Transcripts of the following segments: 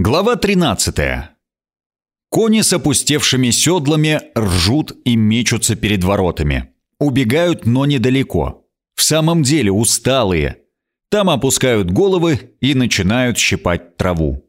Глава 13. Кони с опустевшими седлами ржут и мечутся перед воротами. Убегают, но недалеко. В самом деле усталые. Там опускают головы и начинают щипать траву.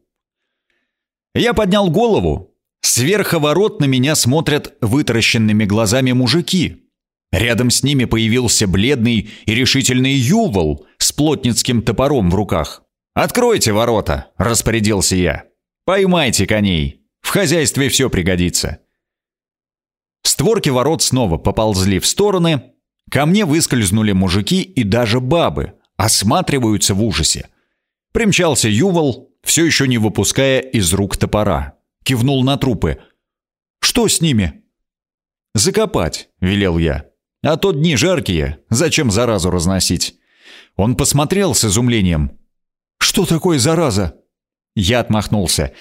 Я поднял голову. Сверху ворот на меня смотрят вытаращенными глазами мужики. Рядом с ними появился бледный и решительный Ювол с плотницким топором в руках. «Откройте ворота!» – распорядился я. «Поймайте коней! В хозяйстве все пригодится!» Створки ворот снова поползли в стороны. Ко мне выскользнули мужики и даже бабы, осматриваются в ужасе. Примчался Ювол, все еще не выпуская из рук топора. Кивнул на трупы. «Что с ними?» «Закопать», — велел я. «А то дни жаркие, зачем заразу разносить?» Он посмотрел с изумлением. «Что такое зараза?» Я отмахнулся.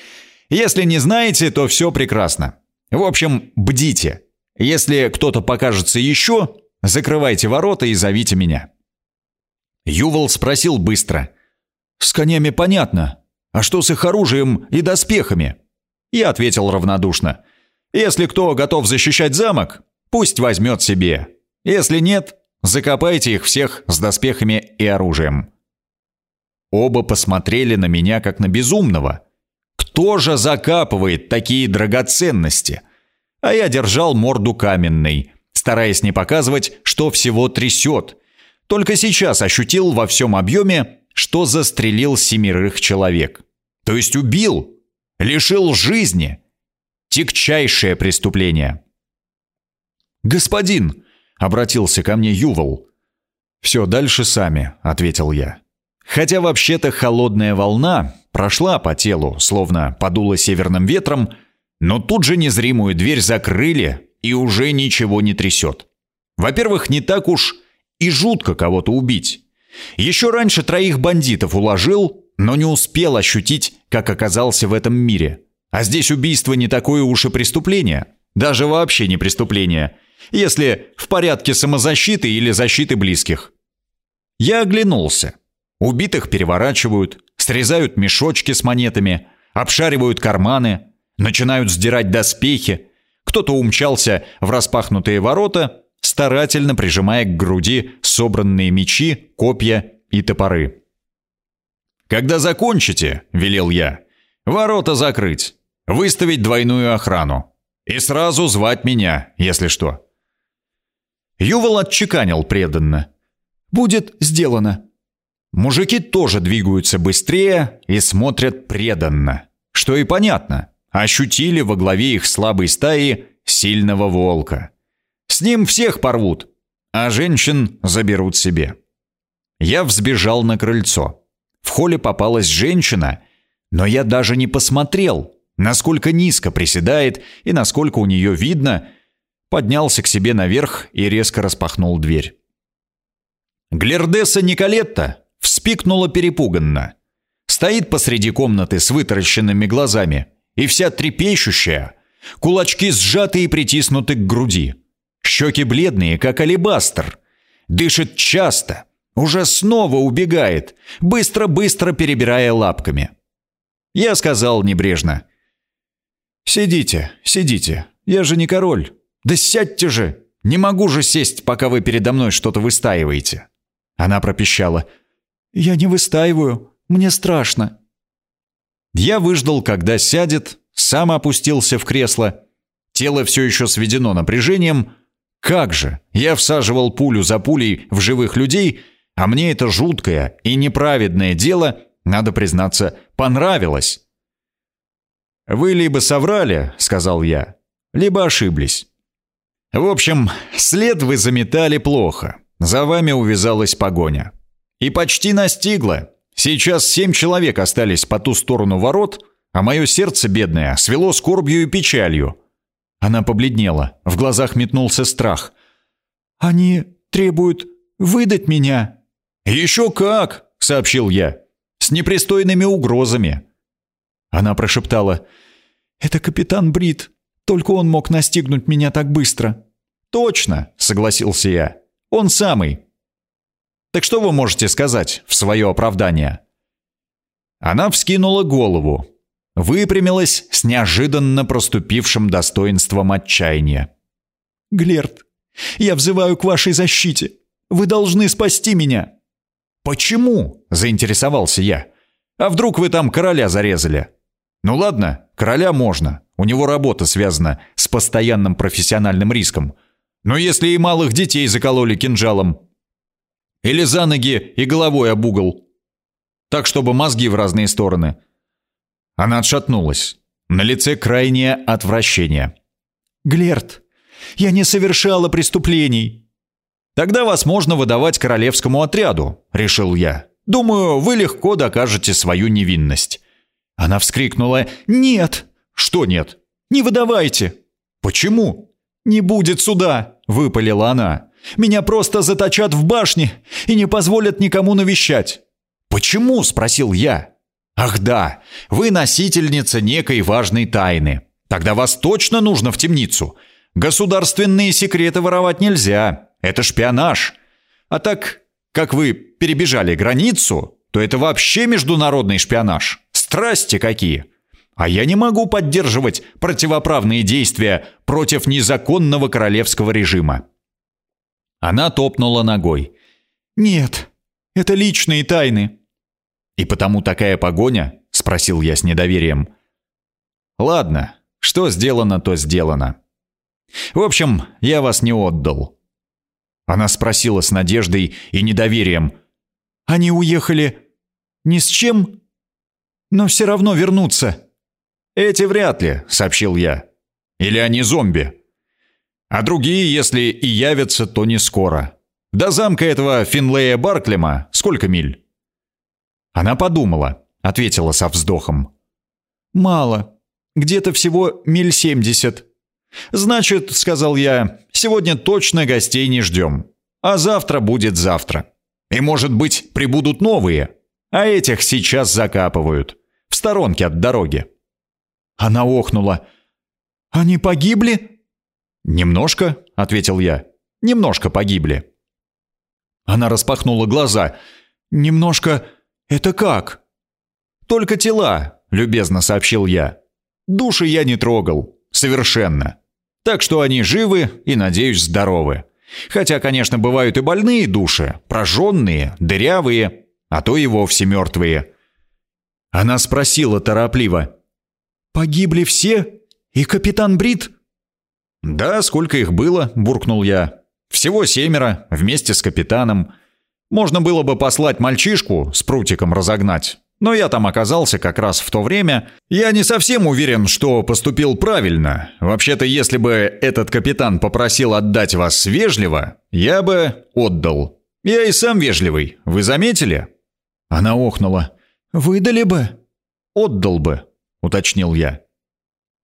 «Если не знаете, то все прекрасно. В общем, бдите. Если кто-то покажется еще, закрывайте ворота и зовите меня». Ювол спросил быстро. «С конями понятно. А что с их оружием и доспехами?» Я ответил равнодушно. «Если кто готов защищать замок, пусть возьмет себе. Если нет, закопайте их всех с доспехами и оружием». Оба посмотрели на меня как на безумного. Кто же закапывает такие драгоценности? А я держал морду каменной, стараясь не показывать, что всего трясет. Только сейчас ощутил во всем объеме, что застрелил семерых человек. То есть убил, лишил жизни. Тягчайшее преступление. «Господин!» — обратился ко мне Ювол. «Все, дальше сами», — ответил я. Хотя вообще-то холодная волна прошла по телу, словно подула северным ветром, но тут же незримую дверь закрыли и уже ничего не трясет. Во-первых, не так уж и жутко кого-то убить. Еще раньше троих бандитов уложил, но не успел ощутить, как оказался в этом мире. А здесь убийство не такое уж и преступление. Даже вообще не преступление. Если в порядке самозащиты или защиты близких. Я оглянулся. Убитых переворачивают, срезают мешочки с монетами, обшаривают карманы, начинают сдирать доспехи. Кто-то умчался в распахнутые ворота, старательно прижимая к груди собранные мечи, копья и топоры. «Когда закончите», — велел я, — «ворота закрыть, выставить двойную охрану и сразу звать меня, если что». Ювал отчеканил преданно. «Будет сделано». Мужики тоже двигаются быстрее и смотрят преданно. Что и понятно. Ощутили во главе их слабой стаи сильного волка. С ним всех порвут, а женщин заберут себе. Я взбежал на крыльцо. В холле попалась женщина, но я даже не посмотрел, насколько низко приседает и насколько у нее видно, поднялся к себе наверх и резко распахнул дверь. Глердеса Николетта вспикнула перепуганно. Стоит посреди комнаты с вытаращенными глазами и вся трепещущая, кулачки сжаты и притиснуты к груди. Щеки бледные, как алебастр. Дышит часто, уже снова убегает, быстро-быстро перебирая лапками. Я сказал небрежно. «Сидите, сидите, я же не король. Да сядьте же, не могу же сесть, пока вы передо мной что-то выстаиваете». Она пропищала. «Я не выстаиваю. Мне страшно». Я выждал, когда сядет, сам опустился в кресло. Тело все еще сведено напряжением. Как же! Я всаживал пулю за пулей в живых людей, а мне это жуткое и неправедное дело, надо признаться, понравилось. «Вы либо соврали, — сказал я, — либо ошиблись. В общем, след вы заметали плохо. За вами увязалась погоня. И почти настигла. Сейчас семь человек остались по ту сторону ворот, а мое сердце бедное свело скорбью и печалью. Она побледнела, в глазах метнулся страх. «Они требуют выдать меня». «Еще как!» — сообщил я. «С непристойными угрозами». Она прошептала. «Это капитан Брит. Только он мог настигнуть меня так быстро». «Точно!» — согласился я. «Он самый. Так что вы можете сказать в свое оправдание?» Она вскинула голову. выпрямилась с неожиданно проступившим достоинством отчаяния. «Глерт, я взываю к вашей защите. Вы должны спасти меня!» «Почему?» – заинтересовался я. «А вдруг вы там короля зарезали?» «Ну ладно, короля можно. У него работа связана с постоянным профессиональным риском. Но если и малых детей закололи кинжалом? Или за ноги и головой об угол? Так, чтобы мозги в разные стороны». Она отшатнулась. На лице крайнее отвращение. «Глерт, я не совершала преступлений!» «Тогда вас можно выдавать королевскому отряду», — решил я. «Думаю, вы легко докажете свою невинность». Она вскрикнула «Нет!» «Что нет?» «Не выдавайте!» «Почему?» «Не будет суда!» — выпалила она. «Меня просто заточат в башне и не позволят никому навещать!» «Почему?» — спросил я. «Ах да, вы носительница некой важной тайны. Тогда вас точно нужно в темницу. Государственные секреты воровать нельзя. Это шпионаж. А так, как вы перебежали границу, то это вообще международный шпионаж. Страсти какие! А я не могу поддерживать противоправные действия против незаконного королевского режима. Она топнула ногой. «Нет, это личные тайны». «И потому такая погоня?» — спросил я с недоверием. «Ладно, что сделано, то сделано. В общем, я вас не отдал». Она спросила с надеждой и недоверием. «Они уехали ни с чем, но все равно вернутся». «Эти вряд ли», — сообщил я. «Или они зомби. А другие, если и явятся, то не скоро. До замка этого Финлея Барклема сколько миль?» Она подумала, ответила со вздохом. «Мало. Где-то всего миль семьдесят». «Значит, — сказал я, — сегодня точно гостей не ждем. А завтра будет завтра. И, может быть, прибудут новые. А этих сейчас закапывают. В сторонке от дороги». Она охнула. «Они погибли?» «Немножко», — ответил я. «Немножко погибли». Она распахнула глаза. «Немножко... Это как?» «Только тела», — любезно сообщил я. «Души я не трогал. Совершенно. Так что они живы и, надеюсь, здоровы. Хотя, конечно, бывают и больные души, прожженные, дырявые, а то и вовсе мертвые. Она спросила торопливо. «Погибли все? И капитан Брит?» «Да, сколько их было?» – буркнул я. «Всего семеро, вместе с капитаном. Можно было бы послать мальчишку с прутиком разогнать. Но я там оказался как раз в то время. Я не совсем уверен, что поступил правильно. Вообще-то, если бы этот капитан попросил отдать вас вежливо, я бы отдал. Я и сам вежливый, вы заметили?» Она охнула. «Выдали бы?» «Отдал бы», — уточнил я.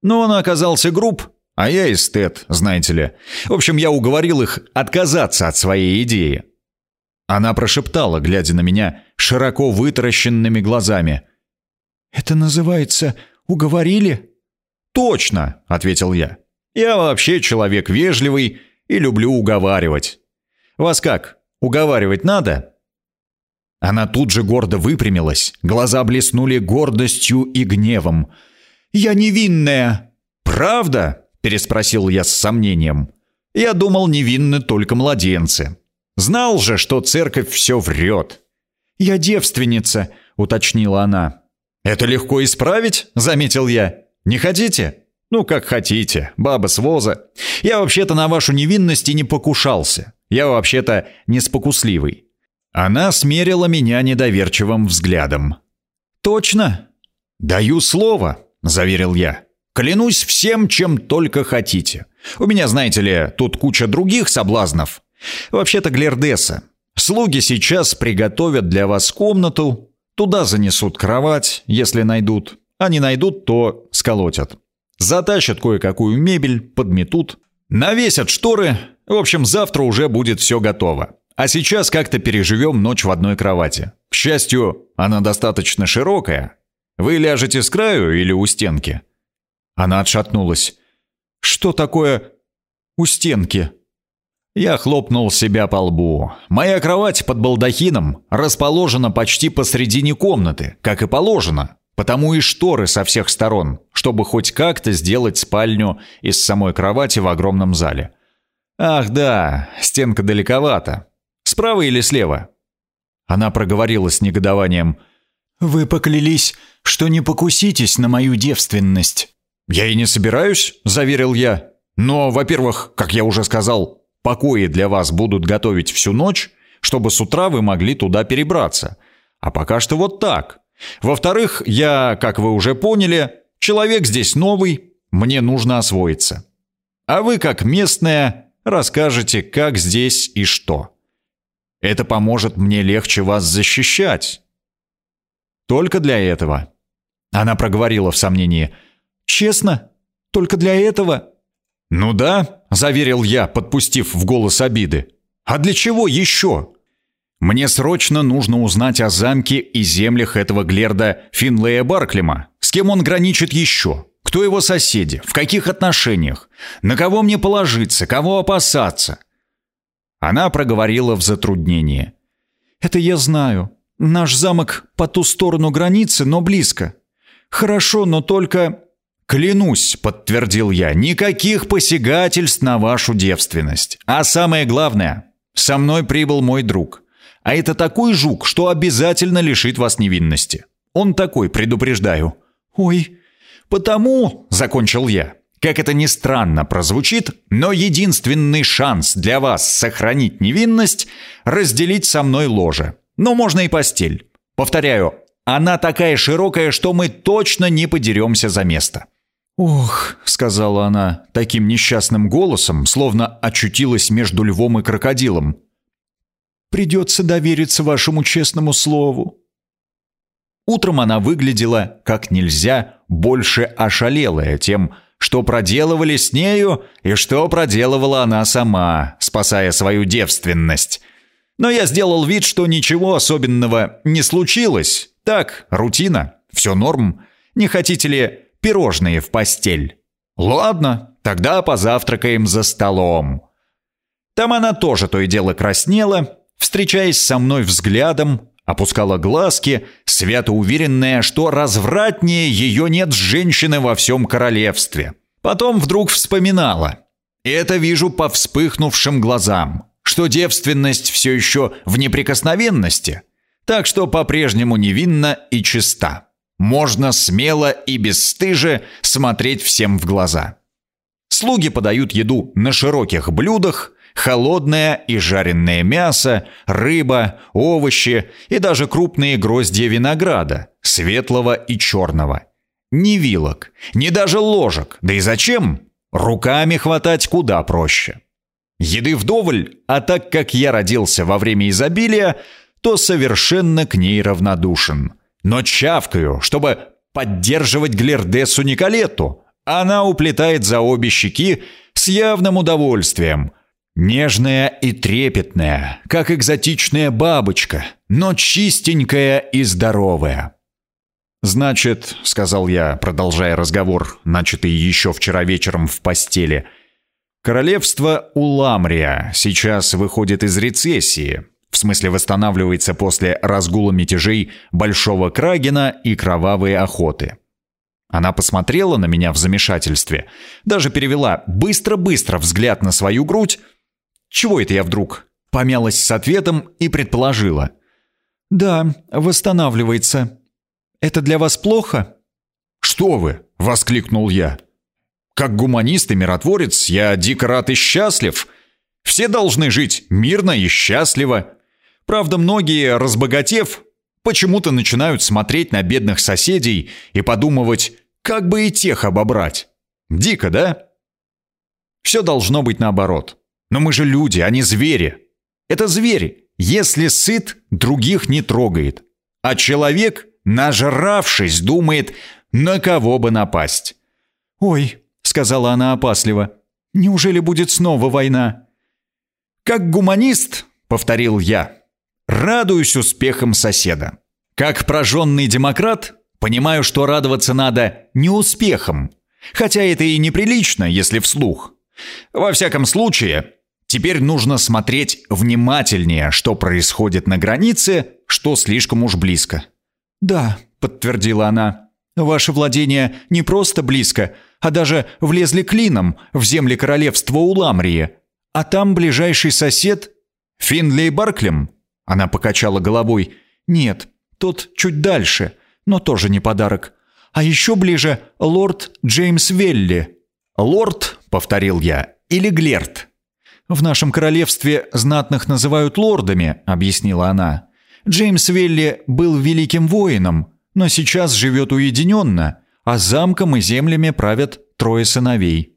Но он оказался груб, а я эстет, знаете ли. В общем, я уговорил их отказаться от своей идеи. Она прошептала, глядя на меня широко вытаращенными глазами. «Это называется уговорили?» «Точно», — ответил я. «Я вообще человек вежливый и люблю уговаривать. Вас как, уговаривать надо?» Она тут же гордо выпрямилась, глаза блеснули гордостью и гневом. «Я невинная!» «Правда?» – переспросил я с сомнением. «Я думал, невинны только младенцы. Знал же, что церковь все врет». «Я девственница», — уточнила она. «Это легко исправить», — заметил я. «Не хотите?» «Ну, как хотите, баба с воза. Я вообще-то на вашу невинность и не покушался. Я вообще-то не спокусливый». Она смерила меня недоверчивым взглядом. «Точно?» «Даю слово», — заверил я. «Клянусь всем, чем только хотите. У меня, знаете ли, тут куча других соблазнов. Вообще-то Глердеса. Слуги сейчас приготовят для вас комнату, туда занесут кровать, если найдут, а не найдут, то сколотят. Затащат кое-какую мебель, подметут, навесят шторы. В общем, завтра уже будет все готово. А сейчас как-то переживем ночь в одной кровати. К счастью, она достаточно широкая. Вы ляжете с краю или у стенки?» Она отшатнулась. «Что такое у стенки?» Я хлопнул себя по лбу. Моя кровать под балдахином расположена почти посредине комнаты, как и положено. Потому и шторы со всех сторон, чтобы хоть как-то сделать спальню из самой кровати в огромном зале. Ах да, стенка далековата. Справа или слева? Она проговорила с негодованием. «Вы поклялись, что не покуситесь на мою девственность». «Я и не собираюсь», — заверил я. «Но, во-первых, как я уже сказал, покои для вас будут готовить всю ночь, чтобы с утра вы могли туда перебраться. А пока что вот так. Во-вторых, я, как вы уже поняли, человек здесь новый, мне нужно освоиться. А вы, как местная, расскажете, как здесь и что. Это поможет мне легче вас защищать. Только для этого. Она проговорила в сомнении. «Честно? Только для этого?» «Ну да», — заверил я, подпустив в голос обиды. «А для чего еще?» Мне срочно нужно узнать о замке и землях этого Глерда Финлея Барклима. С кем он граничит еще? Кто его соседи? В каких отношениях? На кого мне положиться? Кого опасаться? Она проговорила в затруднении. «Это я знаю. Наш замок по ту сторону границы, но близко. Хорошо, но только...» «Клянусь», — подтвердил я, — «никаких посягательств на вашу девственность. А самое главное, со мной прибыл мой друг. А это такой жук, что обязательно лишит вас невинности. Он такой, предупреждаю. Ой, потому, закончил я. Как это ни странно прозвучит, но единственный шанс для вас сохранить невинность разделить со мной ложе. Но можно и постель. Повторяю, она такая широкая, что мы точно не подеремся за место. «Ох», — сказала она таким несчастным голосом, словно очутилась между львом и крокодилом. Придется довериться вашему честному слову». Утром она выглядела как нельзя больше ошалелая тем, что проделывали с нею и что проделывала она сама, спасая свою девственность. Но я сделал вид, что ничего особенного не случилось. Так, рутина, все норм. Не хотите ли пирожные в постель? Ладно, тогда позавтракаем за столом. Там она тоже то и дело краснела, встречаясь со мной взглядом, опускала глазки, свято уверенная, что развратнее ее нет женщины во всем королевстве. Потом вдруг вспоминала. И это вижу по вспыхнувшим глазам, что девственность все еще в неприкосновенности, так что по-прежнему невинна и чиста. Можно смело и бесстыже смотреть всем в глаза. Слуги подают еду на широких блюдах, Холодное и жареное мясо, рыба, овощи и даже крупные гроздья винограда, светлого и черного. Ни вилок, ни даже ложек, да и зачем? Руками хватать куда проще. Еды вдоволь, а так как я родился во время изобилия, то совершенно к ней равнодушен. Но чавкаю, чтобы поддерживать Глердесу Николетту. Она уплетает за обе щеки с явным удовольствием – Нежная и трепетная, как экзотичная бабочка, но чистенькая и здоровая. «Значит», — сказал я, продолжая разговор, начатый еще вчера вечером в постели, «королевство Уламрия сейчас выходит из рецессии, в смысле восстанавливается после разгула мятежей Большого Крагена и Кровавой Охоты». Она посмотрела на меня в замешательстве, даже перевела быстро-быстро взгляд на свою грудь, чего это я вдруг? Помялась с ответом и предположила. «Да, восстанавливается. Это для вас плохо?» «Что вы?» — воскликнул я. «Как гуманист и миротворец я дико рад и счастлив. Все должны жить мирно и счастливо. Правда, многие, разбогатев, почему-то начинают смотреть на бедных соседей и подумывать, как бы и тех обобрать. Дико, да? Все должно быть наоборот. Но мы же люди, а не звери. Это звери. Если сыт, других не трогает. А человек, нажравшись, думает, на кого бы напасть. «Ой», — сказала она опасливо, — «неужели будет снова война?» «Как гуманист», — повторил я, — «радуюсь успехам соседа. Как прожженный демократ, понимаю, что радоваться надо не успехом, хотя это и неприлично, если вслух. Во всяком случае, теперь нужно смотреть внимательнее, что происходит на границе, что слишком уж близко. «Да», — подтвердила она, Ваше владение не просто близко, а даже влезли клином в земли королевства Уламрии. А там ближайший сосед Финлей Барклем. Она покачала головой. Нет, тот чуть дальше, но тоже не подарок. А еще ближе лорд Джеймс Велли. «Лорд», — повторил я, — «или Глерт?» «В нашем королевстве знатных называют лордами», — объяснила она. «Джеймс Велли был великим воином, но сейчас живет уединенно, а замком и землями правят трое сыновей.